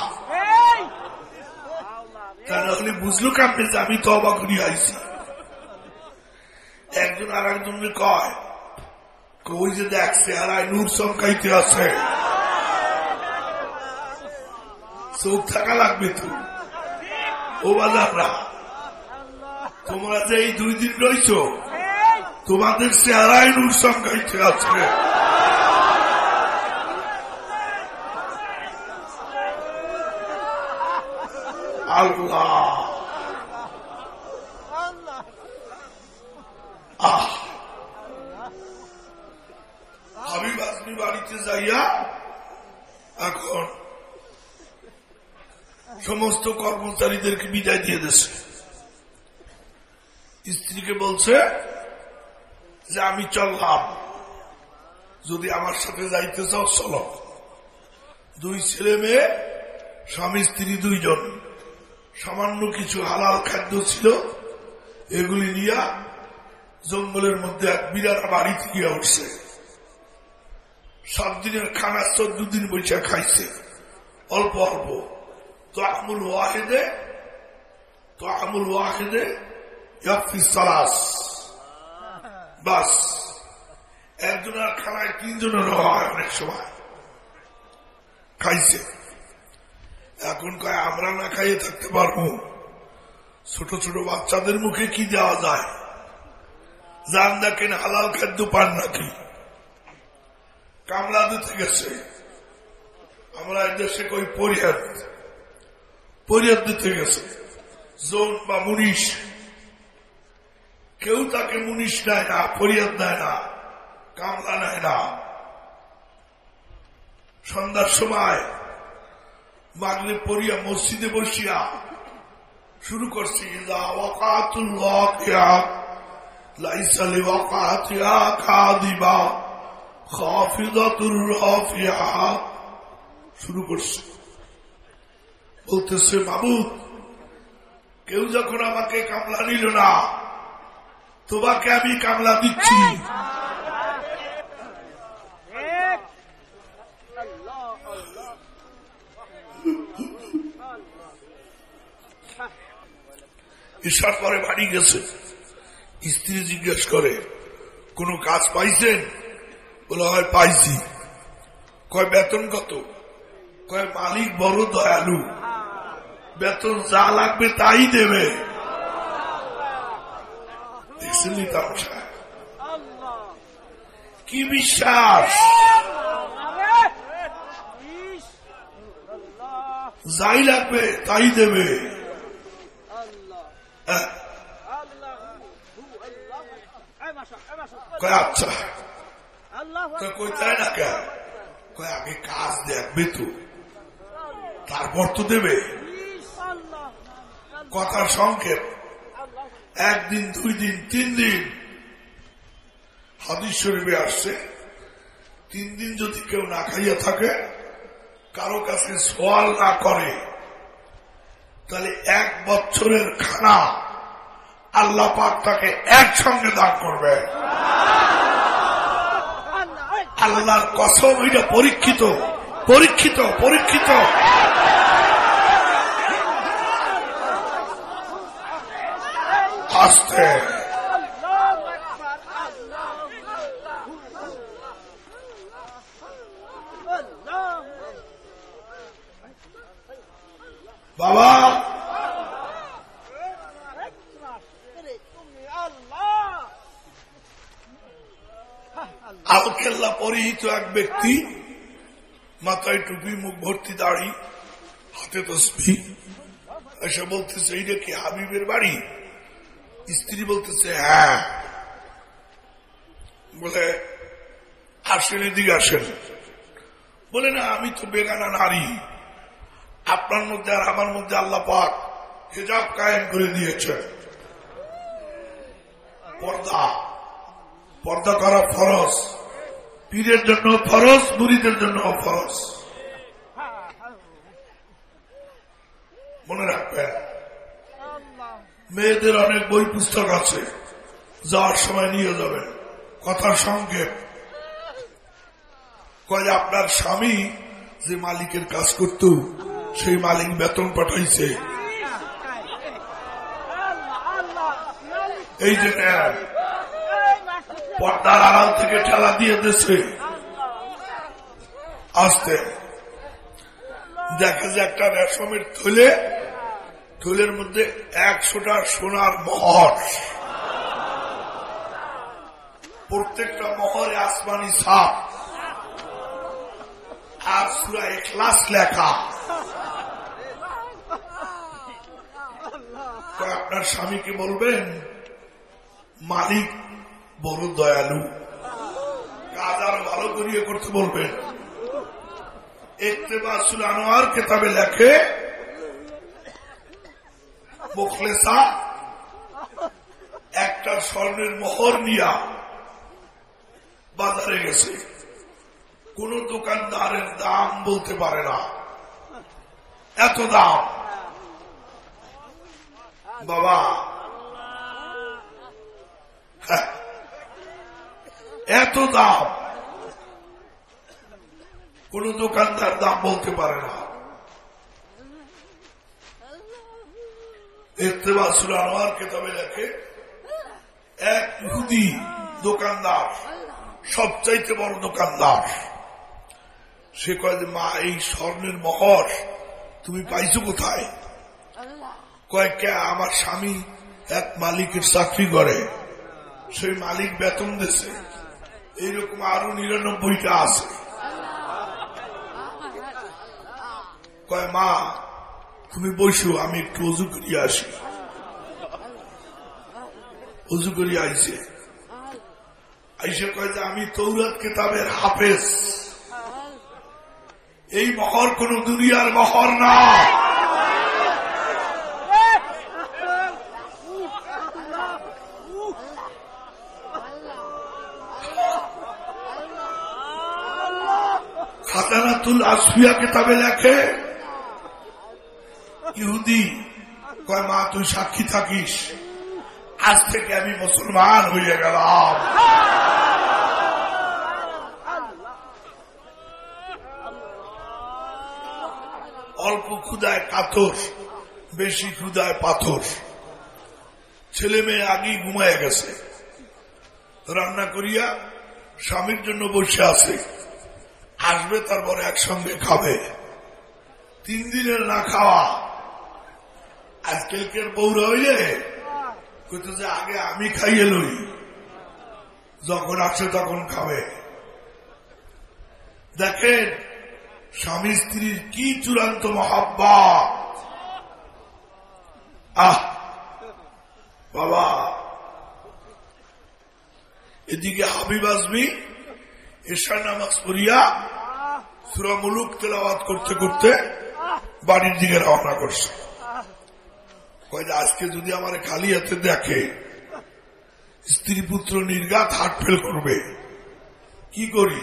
তা নাহলে বুঝলো কাপে যে আমি তো অবাক আইছি? একজন আর একজনকে কয়, কই যে দেখ চেহারায় নূর চমকাইতে আছে। চোখ থাকা লাগবে তো। ও বাজাররা তোমরা যে এই দুই দিন রয়েছ তোমাদের চেহারায় নূর চমকাইতে আছে। আল্লাহ। আহ হাবিব বাড়িতে যাইয়া এখন সমস্ত কর্মচারীদেরকে বিদায় দিয়ে দিয়েছে। স্ত্রীকে বলছে যে, আমি চললাম। যদি আমার সাথে যাইতে চাও, চলো। দুই ছেলে মেয়ে, স্বামী, স্ত্রী দুইজন। সামান্য কিছু হালাল খাদ্য ছিল, এগুলি নিয়া জঙ্গলের মধ্যে এক বিরাট বাড়িতে গিয়ে উঠছে। সাত দিনের খানা চোদ্দ দিন বৈশা খাইছে। অল্প অল্প। তো আমুল ওয়াহেদে, তো আমুল ওয়াহেদে বাস। একজনের খানায় তিনজনের হয় অনেক সময়। খাইছে। এখন কয়, আমরা না খাইয়ে থাকতে পারব? ছোট ছোট বাচ্চাদের মুখে কি দেওয়া যায়? যান দেখেন হালাল খাদ্য পান নাকি কামলা দিতে গেছে। আমরা দেশে কই পরিহাদ পরিহাদ দিতে গেছে। জোন বা মুনিশ। কেউ তাকে মুনিশ নেয় না, ফরিয়াদ নেয় না, কামলা নেয় না। সন্ধ্যার সময় মাগলে পড়িয়া মসজিদে বসিয়া শুরু করছি ওয়াকাতিয়া কাদিবা খাফিদাতুর রাফিয়া শুরু করছে। বলতেছে মাবুদ কেউ যখন আমাকে কামলা নিল না তোমাকে আমি কামলা দিচ্ছি। ঈশ্বর পরে বাড়ি গেছে। স্ত্রী জিজ্ঞেস করে কোনো কাজ পাইছেন? বলে হয় পাইছি। কয় বেতন কত? কয় মালিক বড় দয়ালু। বেতন যা লাগবে তাই দেবে। কি বিশ্বাস? যাই লাগবে তাই দেবে। হ্যাঁ, কয় আচ্ছা কয় না কে কয় আগে কাজ দেখবে তো তারপর তো দেবে কথার সংক্ষেপ একদিন দুই দিন তিন দিন হাদিস শরীফে আসছে। তিন দিন যদি কেউ না খাইয়া থাকে কারও কাছে সোয়াল না করে তাহলে এক বছরের খানা আল্লাহ পাক তাকে একসঙ্গে দান করবে। আল্লাহর কসম এটা পরীক্ষিত পরীক্ষিত পরীক্ষিত। আসতে। বাবা আলকেল্লা পরিহিত এক ব্যক্তি, মাথায় টুপি, মুখ ভর্তি দাড়ি, হাতে তসবি, এসে বলতেছে এইটা কি হাবিবের বাড়ি? স্ত্রী বলতেছে হ্যাঁ। বলে, আসেন, এদিকে আসেন। বলে, না, আমি তো বেগানা নারী। আপনার মধ্যে আর আমার মধ্যে আল্লাহ পাক হেজাব কায়েম করে দিয়েছে পর্দা। পর্দা করা ফরজ। পীরের জন্য ফরজ, মুড়িদের জন্য ফরজ মনে রাখবেন, মেয়েদের অনেক বই পুস্তক আছে, যাওয়ার সময় নিয়ে যাবেন, কথার সঙ্গে। কয় আপনার স্বামী যে মালিকের কাজ করত, সেই মালিক বেতন পাঠাইছে। এই যে পর্দার আড়াল থেকে ঠেলা দিয়ে দিচ্ছে আসতে। দেখে যে একটা রেশমের থলে, থলের মধ্যে একশোটা সোনার মহর। প্রত্যেকটা মহরে আসমানি সাপ আর সুরা এখলাস লেখা। আপনার স্বামীকে বলবেন? মালিক বড় দয়ালু। কাজ আর ভালো করিয়ে করতে বলবেন একতেবাসুল আনোয়ার কেতাবে লেখে মুখলেসা একটা স্বর্ণের মোহর নিয়া বাজারে গেছে। কোন দোকানদারের দাম বলতে পারে না। এত দাম। বাবা হ্যাঁ, এত দাম। কোন দোকানদার দাম বলতে পারে না। ইত্তেবাসুল আনোয়ার কেতাবে লেখে, এক ইহুদি দোকানদার, সবচাইতে বড় দোকানদার। সে কয় যে, মা, এই স্বর্ণের মহর তুমি পাইছো কোথায়? কয় আমার স্বামী এক মালিকের চাকরি করে। সেই মালিক বেতন দিছে এইরকম আরও নিরানব্বইটা আছে। কয়, মা, তুমি বসো, আমি একটু অজু করিয়ে আসি। অজু করিয়ে আইছে। আইসে কয় যে, আমি তৌরাত কিতাবের হাফেজ। এই মহর কোন দুনিয়ার মহর না। খাতানাতুল আসফিয়া কিতাবে লেখে, ইহুদি, কয় মা, তুই সাক্ষী থাকিস? আজ থেকে আমি মুসলমান হয়ে গেলাম। অল্প ক্ষুদায় কাতর, বেশি ক্ষুদায় পাথর। ছেলে মেয়ে আগেই ঘুমায় গেছে। রান্না করিয়া স্বামীর জন্য বসে আছে। আসবে, তারপরে একসঙ্গে খাবে। তিন দিনের না খাওয়া। আজকালকের বৌরা হইলে কইতে যে আগে আমি খাইয়ে লই। যখন আসে তখন খাবে। দেখেন, স্বামী স্ত্রীর কি চূড়ান্ত মহাব্বা আহ, বাবা, এদিকে হাবিব আসবি এশার নামাজ পড়িয়া সুরা মুলুক তেলাওয়াত করতে করতে বাড়ির দিকে রওনা করছে। কয় যে আজকে যদি আমার খালি হাতে দেখে, স্ত্রী পুত্র নির্গাত হাট ফেল করবে, কি করি?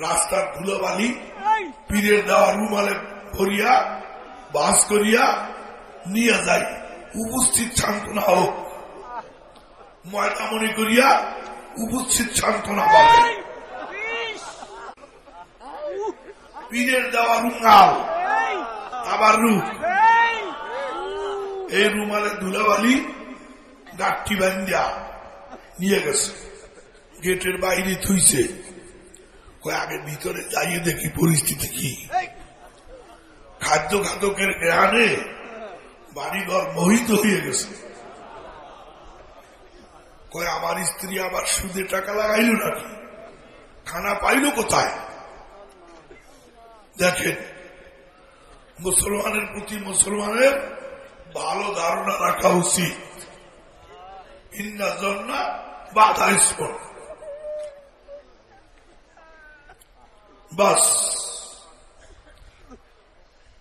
রাস্তার ধুলোবালি, পীরের দেওয়া রুমালে ভরিয়া, বাস করিয়া নিয়ে যাই, উপস্থিত সান্ত্বনা হোক। ময়দামণি করিয়া উপস্থিত সান্ত্বনা পাবে। পীরের দেওয়া রুমাল আবার রূপ এই। রুমালে ধুলাবালি গাঠি বান্ধিয়া নিয়ে গেছে। গেটের বাইরে থুইছে। আগে ভিতরে যাইয়ে দেখি পরিস্থিতি কি। খাদ্য খাদকের জ্ঞানে বাড়িঘর মোহিত হয়ে গেছে। কয় আমার স্ত্রী আবার সুদে টাকা লাগাইল নাকি? খানা পাইল কোথায়? দেখেন, মুসলমানের প্রতি মুসলমানের ভালো ধারণা রাখা উচিত। জন্না বাধা স্পট বাস।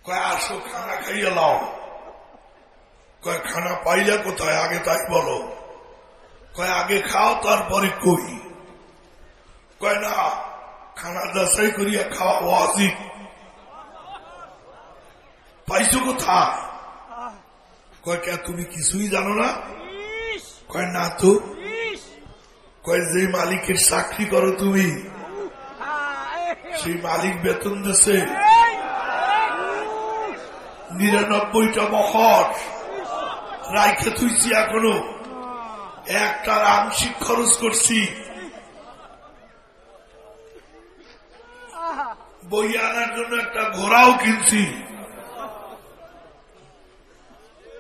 কয়, আসো, খানা খাইয়ে লাও কয়, খানা পাইলে কোথায়? আগে তাই বলো। কয়, আগে খাও, তারপরে কই? কয়, না, খানা দাসাই করিয়া খাওয়া ওয়াজিব। পাইছো কোথায় কয় কে তুমি কিছুই জানো না? কয় না তো। কয় যে মালিকের চাকরি করো তুমি সেই মালিক বেতন দিছে নিরানব্বইটা মহর রাইখে তুইছি এখনও। একটা আংশিক খরচ করছি। বই আনার জন্য একটা ঘোড়াও কিনছি।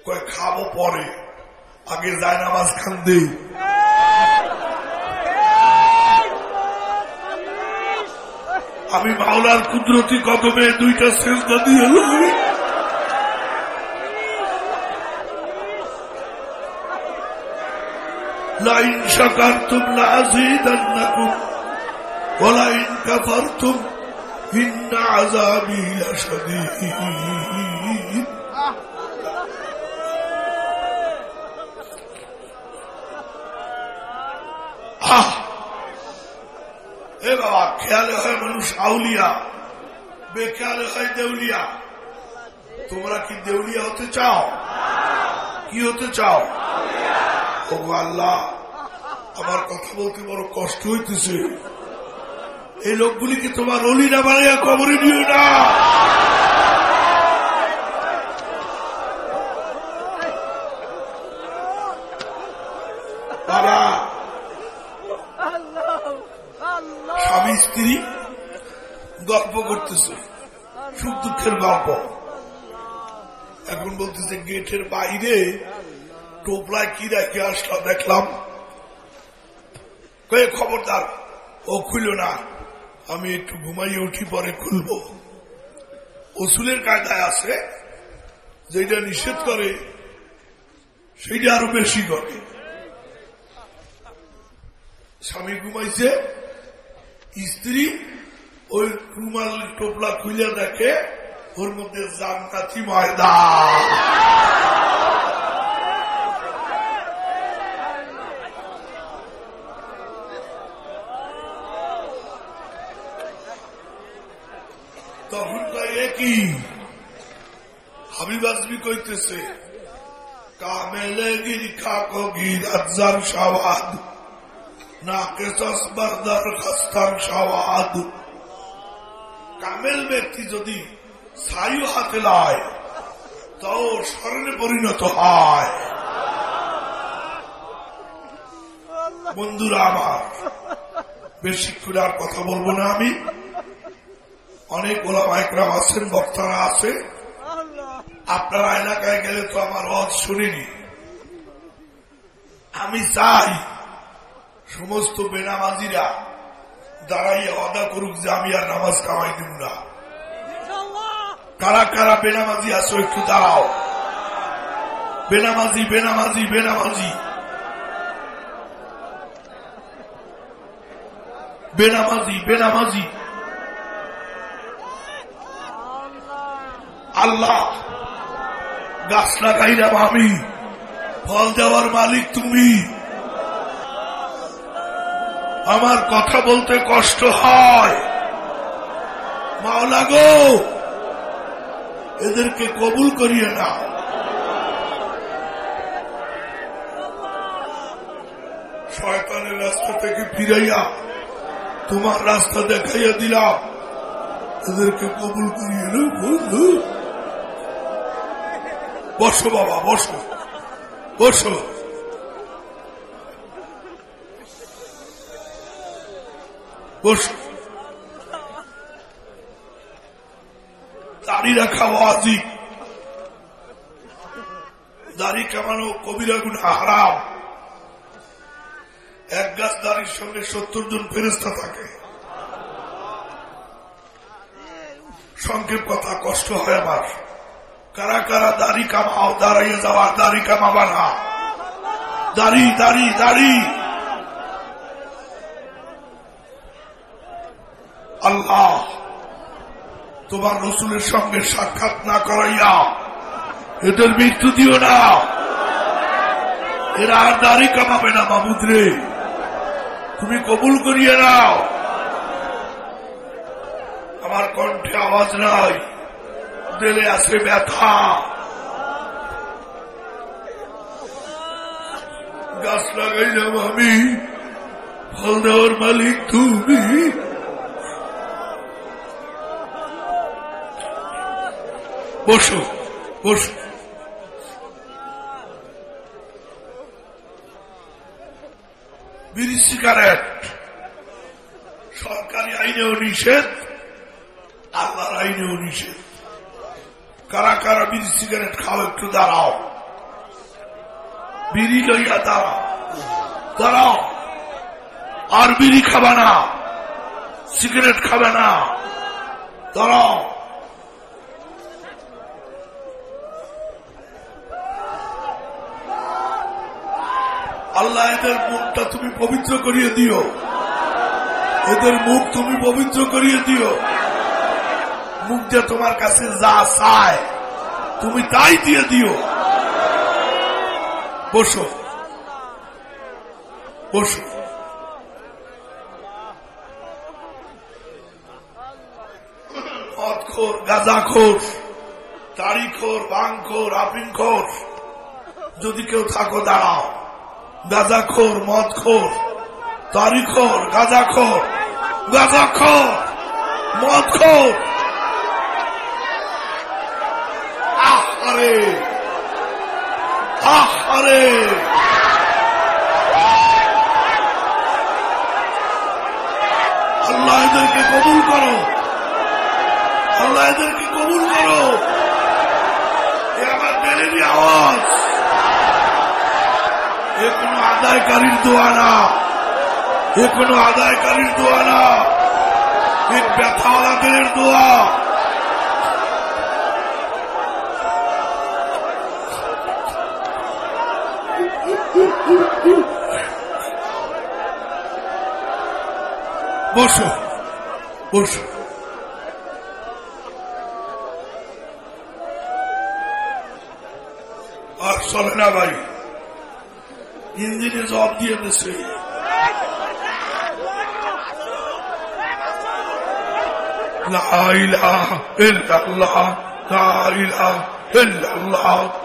কয় খাব পরে। আগে যায় নামাজ খান দেই। আমি মাওলার কুদরতি কদমে দুইটা সেজদা দিয়ে লই। লাইন শাকারতুম লাযীদান্নাকুম ওয়া লাইন কাফারতুম, ইন্না আযাবি লাশাদীদ। বাবা খেয়ালে হয় মানুষ আউলিয়া। বেখেয়ালে হয় দেউলিয়া। তোমরা কি দেউলিয়া হতে চাও? কি হতে চাও? আল্লাহ, আমার কথা বলতে বড় কষ্ট হইতেছে। এই লোকগুলিকে তোমার অলি না বানাইয়া কবরে দিও না বাবা স্বামী স্ত্রী গল্প করতেছে সুখ দুঃখের গল্প এখন বলতেছে গেটের বাইরে টোপলায় কি রেখে আসলাম, দেখলাম। কয়ে খবরদার? ও খুলল না। আমি একটু ঘুমাইয়ে উঠি, পরে খুলব। ওসুলের কায়দায় আছে, যেটা নিষেধ করে, সেটা আরও বেশি করে। স্বামী ঘুমাইছে, স্ত্রী ওই রুমাল টোপলা খুলে দেখে, ওর মধ্যে জান্নাতি ময়দা তখন কয় কি? হাবিব আজমি কইতেছে, কামেলেগির খাকগির আজার সাওয়াদ না কেসস বারদার সাওয়াদ। কামেল ব্যক্তি যদি সায়ু হাতে লয়, তাও স্মরণে পরিণত হয়। বন্ধুরা আমার, বেশি করে আর কথা বলব না আমি। অনেক ওলামাইকরাম আছেন, বক্তারা আছে আপনারা এলাকায় গেলে তো আমার অজ শুনিনি। আমি চাই সমস্ত বেনামাজিরা দাঁড়াইয়া অদা করুক যে আমি আর নামাজ কামাই দিব না। কারা কারা বেনামাজি আসো একটু দাঁড়াও। বেনামাজি বেনামাজি বেনামাজি। বেনামাজি বেনামাজি। আল্লাহ। গাছ লাগাইলাম আমি। ফল দেওয়ার মালিক তুমি। আমার কথা বলতে কষ্ট হয়। মাওলা গো, এদেরকে কবুল করিয়ে না শয়তানের রাস্তা থেকে ফিরাইয়া তোমার রাস্তা দেখাইয়া দিলাম। এদেরকে কবুল করিয়ে না বসো বাবা, বসো। বসো। বসো। দাড়ি রাখা ওয়াজিব দাড়ি কামানো কবিরা গুণ হারাম। এক গাছ দাড়ির সঙ্গে সত্তর জন ফেরস্তা থাকে। সংক্ষেপ কথা, কষ্ট হয় আমার। কারা কারা দাড়ি কামাও, দাঁড়াইয়ে যাওয়ার দাড়ি কামাবা না। দাড়ি দাড়ি দাড়ি। আল্লাহ, তোমার রসুলের সঙ্গে সাক্ষাৎ না করাইয়া এদের মৃত্যু দিও না। এরা আর দাড়ি কামাবে না মামুদ্রে তুমি কবুল করিয়ে নাও। আমার কণ্ঠে আওয়াজ নাই। দিলে আছে ব্যথা। গাছ লাগাইলাম আমি। ফল দেওয়ার মালিক তুমি। বসো বসো। বিড়ি সিগারেট। সরকারি আইনেও নিষেধ, আল্লাহর আইনেও নিষেধ। কারা কারা বিড়ি সিগারেট খাও একটু দাঁড়াও। বিড়ি লইয়া দাঁড়াও। দাঁড়াও। আর বিড়ি খাবে না। সিগারেট খাবে না। দাঁড়াও। আল্লাহ, এদের মুখটা তুমি পবিত্র করিয়ে দিও। এদের মুখ তুমি পবিত্র করিয়ে দিও। মুখ যে তোমার কাছে যা চায়, তুমি তাই দিয়ে দিও। বসো। বসো। মদখোর গাঁজাখোর তারিখোর বাংখোর আপিনখোর যদি কেউ থাকো দাঁড়াও। গাঁজাখোর, মদখোর তারিখোর গাঁজাখোর গাঁজাখোর, মদখোর। আহ আরে আহ আরে আল্লাহ এদেরকে কবুল করো। আল্লাহ এদেরকে কবুল করো। এ আমার দিলেরই আওয়াজ। এ কোনো আদায়কারীর দোয়া না। এ কোনো আদায়কারীর দোয়া না। এ ব্যথাওয়ালাদের দোয়া। بوشو بوشو آه، صلحنا بھائی انجین جواب دیے دوسرے لا إله إلا الله لا إله إلا الله.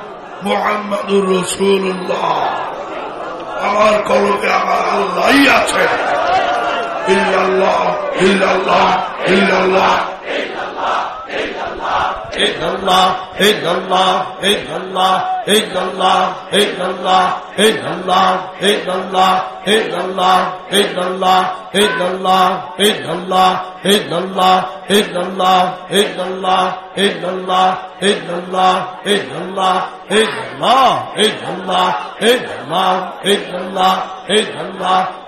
মোহাম্মদুর রসুল্লাহ আমার কলমে আমার আল্লাহ আছে। ইল্লাল্লাহ ইল্লাল্লাহ ইল্লাল্লাহ। Hey, Allah, hey, Allah, hey, Allah,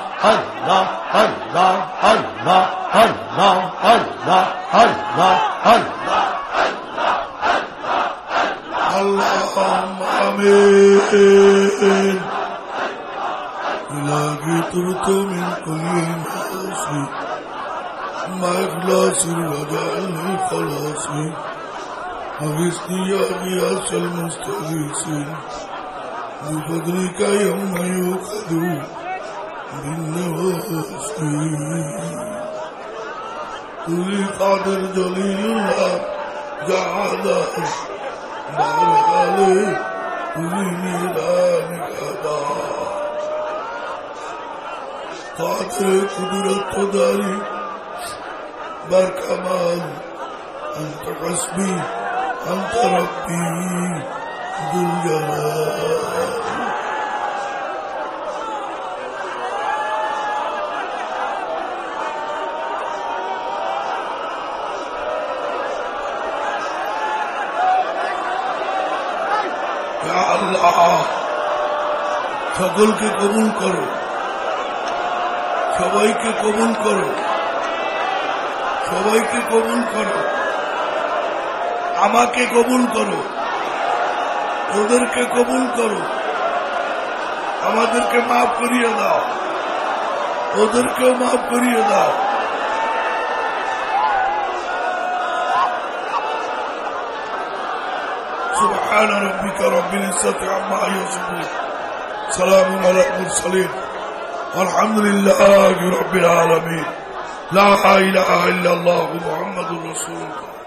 Allah, Allah, Allah, Allah, Allah, Allah, Allah, Allah, Allah, Allah, Allah, Allah, Allah, Allah, Allah, Allah, Allah, Allah, Allah, Allah, Allah, Allah, Allah, Allah, Allah, Allah, Allah, Allah, Allah. اللهم آمين إلهي ترت من كل معاصي مع إخلاصي وجعلني خلاصي أغثني يا غياث المستغيثين بفضلك يوم يؤخذ তুমি কাদের জলিল্লাহ জাহাদাস বারকালে তুমি নিরানিকাদা কাদের কুদরতদারি বারকামাল أنت সকলকে কবুল করো সবাইকে কবুল করো সবাইকে কবুল করো আমাকে কবুল করো ওদেরকে কবুল করো আমাদেরকে মাফ করিয়ে দাও ওদেরকেও মাফ করিয়ে দাও سبحان ربك رب العزة عما يصفون سلام على المرسلين. والحمد لله رب العالمين. لا إله إلا الله محمد رسول الله.